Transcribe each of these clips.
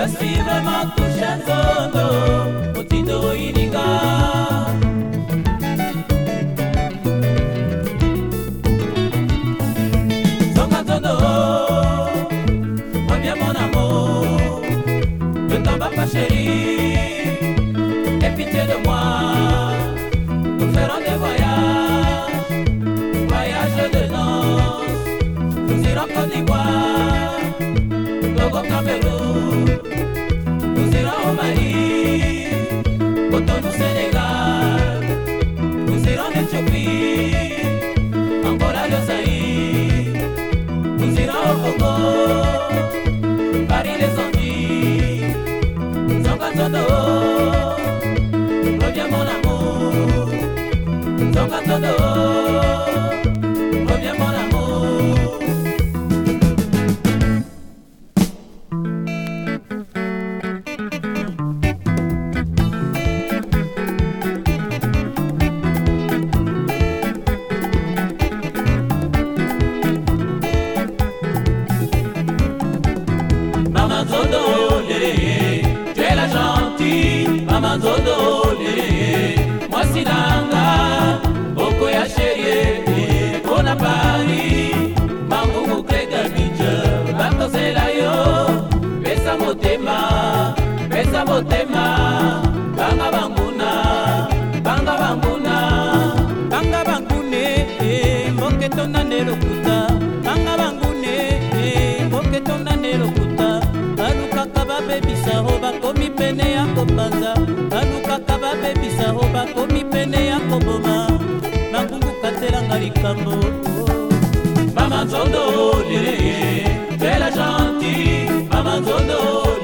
Răsfiră mă cu șanzondor banga motema banga banguna banga banguna banga bangune eh, mboka etonda nde lokuta banga bangune eh, mboka etonda nde lokuta balukaka babebisa o bakomi pene ya kopanza balukaka babebisa o bakomi pene ya koboma nakungukatelanga likambo mama nzondo leleye tela gentil mama nzondo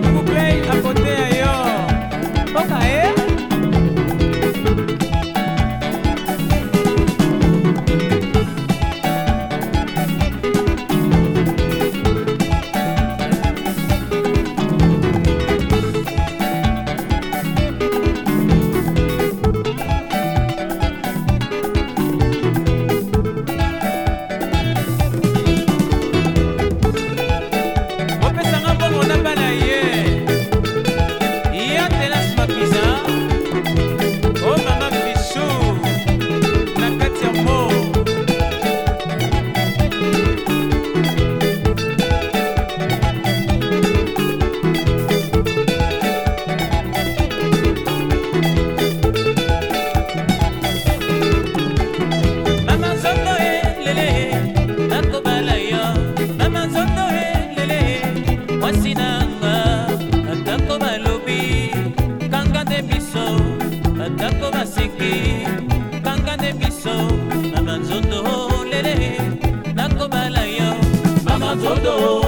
We will Play. lọ́dọ̀